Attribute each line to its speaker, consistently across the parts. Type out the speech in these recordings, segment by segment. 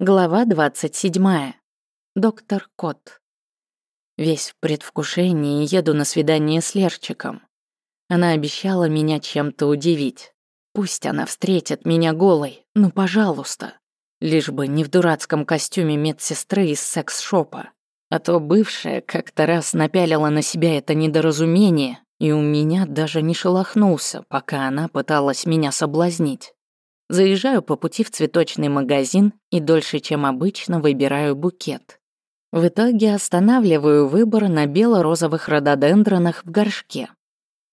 Speaker 1: Глава 27. Доктор Кот. Весь в предвкушении еду на свидание с Лерчиком. Она обещала меня чем-то удивить. Пусть она встретит меня голой, ну пожалуйста. Лишь бы не в дурацком костюме медсестры из секс-шопа. А то бывшая как-то раз напялила на себя это недоразумение, и у меня даже не шелохнулся, пока она пыталась меня соблазнить. Заезжаю по пути в цветочный магазин и дольше, чем обычно, выбираю букет. В итоге останавливаю выбор на бело-розовых рододендронах в горшке.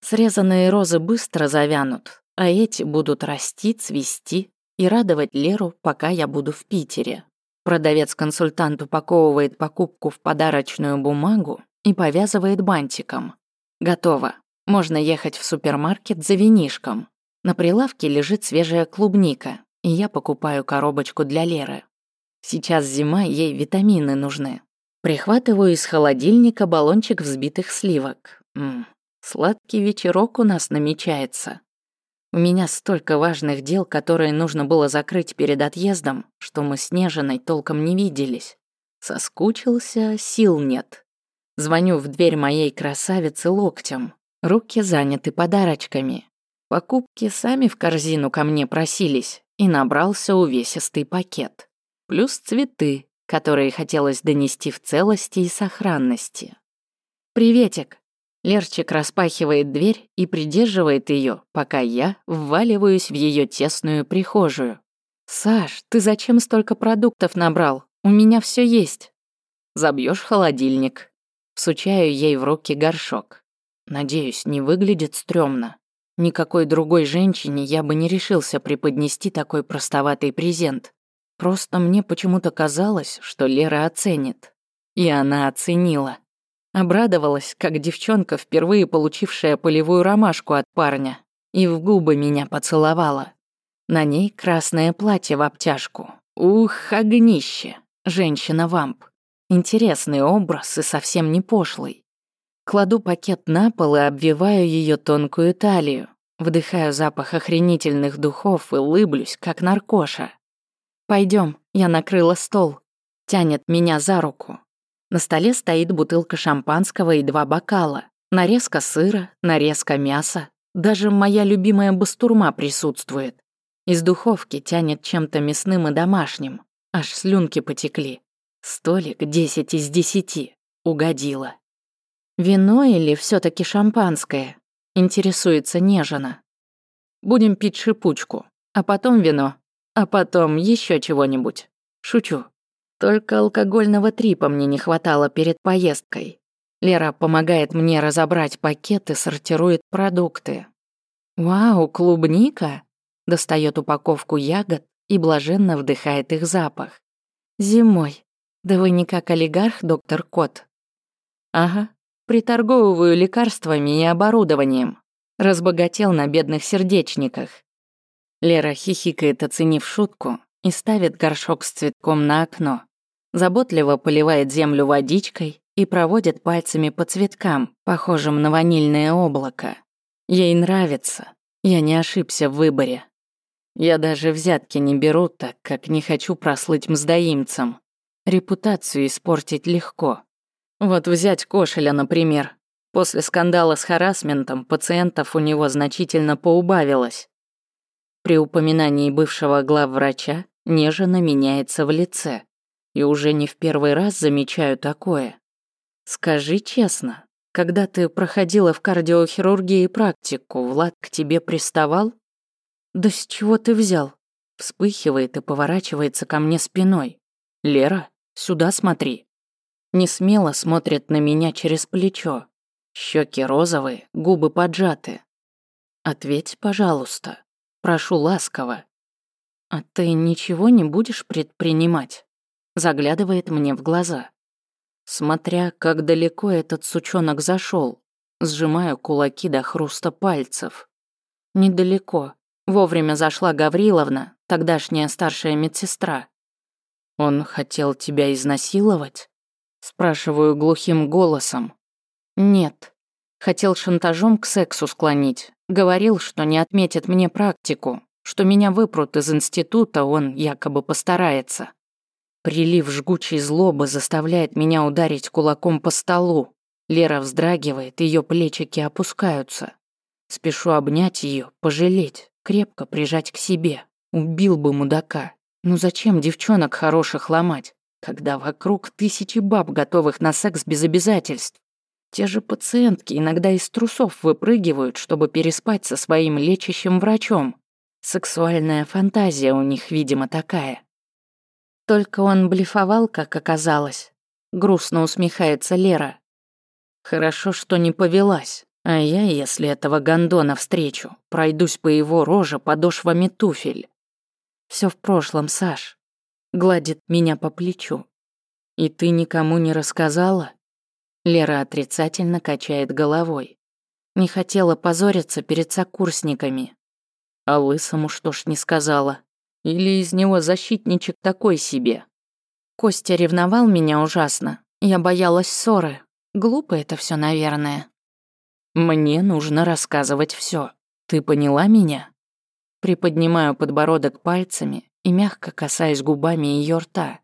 Speaker 1: Срезанные розы быстро завянут, а эти будут расти, цвести и радовать Леру, пока я буду в Питере. Продавец-консультант упаковывает покупку в подарочную бумагу и повязывает бантиком. Готово. Можно ехать в супермаркет за винишком. На прилавке лежит свежая клубника, и я покупаю коробочку для Леры. Сейчас зима, ей витамины нужны. Прихватываю из холодильника баллончик взбитых сливок. Ммм, сладкий вечерок у нас намечается. У меня столько важных дел, которые нужно было закрыть перед отъездом, что мы с Нежиной толком не виделись. Соскучился, сил нет. Звоню в дверь моей красавицы локтем. Руки заняты подарочками. Покупки сами в корзину ко мне просились, и набрался увесистый пакет. Плюс цветы, которые хотелось донести в целости и сохранности. «Приветик!» Лерчик распахивает дверь и придерживает ее, пока я вваливаюсь в ее тесную прихожую. «Саш, ты зачем столько продуктов набрал? У меня все есть». Забьешь холодильник. Всучаю ей в руки горшок. Надеюсь, не выглядит стрёмно. Никакой другой женщине я бы не решился преподнести такой простоватый презент. Просто мне почему-то казалось, что Лера оценит. И она оценила. Обрадовалась, как девчонка, впервые получившая полевую ромашку от парня, и в губы меня поцеловала. На ней красное платье в обтяжку. Ух, огнище. Женщина-вамп. Интересный образ и совсем не пошлый. Кладу пакет на пол и обвиваю ее тонкую талию. Вдыхаю запах охренительных духов и улыблюсь, как наркоша. Пойдем, я накрыла стол. Тянет меня за руку. На столе стоит бутылка шампанского и два бокала. Нарезка сыра, нарезка мяса. Даже моя любимая бастурма присутствует. Из духовки тянет чем-то мясным и домашним. Аж слюнки потекли. Столик 10 из 10. Угодила. «Вино или все таки шампанское?» — интересуется нежно. «Будем пить шипучку, а потом вино, а потом еще чего-нибудь. Шучу. Только алкогольного трипа мне не хватало перед поездкой. Лера помогает мне разобрать пакеты, сортирует продукты. «Вау, клубника!» Достает упаковку ягод и блаженно вдыхает их запах. «Зимой. Да вы не как олигарх, доктор Кот?» «Ага, Приторговываю лекарствами и оборудованием. Разбогател на бедных сердечниках. Лера хихикает, оценив шутку, и ставит горшок с цветком на окно. Заботливо поливает землю водичкой и проводит пальцами по цветкам, похожим на ванильное облако. Ей нравится. Я не ошибся в выборе. Я даже взятки не беру, так как не хочу прослыть мздоимцем. Репутацию испортить легко. Вот взять Кошеля, например. После скандала с харасментом пациентов у него значительно поубавилось. При упоминании бывшего главврача нежно меняется в лице. И уже не в первый раз замечаю такое. Скажи честно, когда ты проходила в кардиохирургии практику, Влад к тебе приставал? Да с чего ты взял? Вспыхивает и поворачивается ко мне спиной. Лера, сюда смотри не смело смотрит на меня через плечо. Щеки розовые, губы поджаты. Ответь, пожалуйста. Прошу ласково. А ты ничего не будешь предпринимать? Заглядывает мне в глаза. Смотря, как далеко этот сучонок зашел, сжимаю кулаки до хруста пальцев. Недалеко. Вовремя зашла Гавриловна, тогдашняя старшая медсестра. Он хотел тебя изнасиловать? Спрашиваю глухим голосом. Нет. Хотел шантажом к сексу склонить. Говорил, что не отметит мне практику, что меня выпрут из института, он якобы постарается. Прилив жгучей злобы заставляет меня ударить кулаком по столу. Лера вздрагивает, ее плечики опускаются. Спешу обнять ее, пожалеть, крепко прижать к себе. Убил бы мудака. Ну зачем девчонок хороших ломать, когда вокруг тысячи баб, готовых на секс без обязательств? Те же пациентки иногда из трусов выпрыгивают, чтобы переспать со своим лечащим врачом. Сексуальная фантазия у них, видимо, такая. Только он блефовал, как оказалось. Грустно усмехается Лера. Хорошо, что не повелась. А я, если этого гондона встречу, пройдусь по его роже подошвами туфель. Все в прошлом, Саш. Гладит меня по плечу. И ты никому не рассказала? Лера отрицательно качает головой. Не хотела позориться перед сокурсниками. А лысому что ж не сказала? Или из него защитничек такой себе? Костя ревновал меня ужасно. Я боялась ссоры. Глупо это все, наверное. Мне нужно рассказывать все. Ты поняла меня? Приподнимаю подбородок пальцами и мягко касаюсь губами ее рта.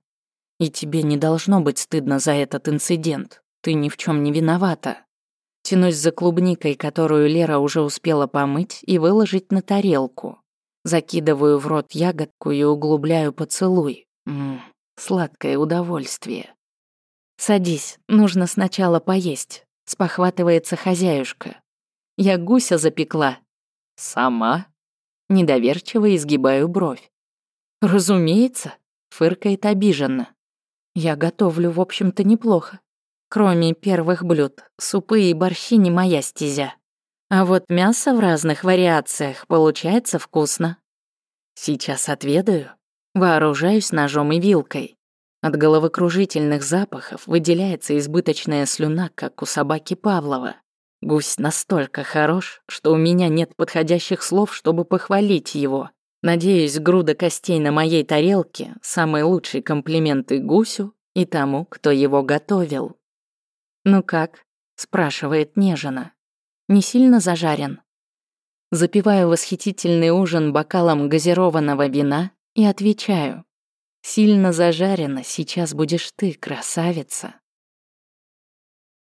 Speaker 1: И тебе не должно быть стыдно за этот инцидент. Ты ни в чем не виновата. Тянусь за клубникой, которую Лера уже успела помыть и выложить на тарелку. Закидываю в рот ягодку и углубляю поцелуй. Ммм, сладкое удовольствие. «Садись, нужно сначала поесть», — спохватывается хозяюшка. «Я гуся запекла». «Сама?» Недоверчиво изгибаю бровь. «Разумеется», — фыркает обиженно. «Я готовлю, в общем-то, неплохо. Кроме первых блюд, супы и борщи не моя стезя. А вот мясо в разных вариациях получается вкусно. Сейчас отведаю, вооружаюсь ножом и вилкой. От головокружительных запахов выделяется избыточная слюна, как у собаки Павлова. Гусь настолько хорош, что у меня нет подходящих слов, чтобы похвалить его. Надеюсь, груда костей на моей тарелке — самые лучшие комплименты гусю и тому, кто его готовил. «Ну как?» — спрашивает нежно не сильно зажарен. Запиваю восхитительный ужин бокалом газированного вина и отвечаю. Сильно зажарено, сейчас будешь ты, красавица.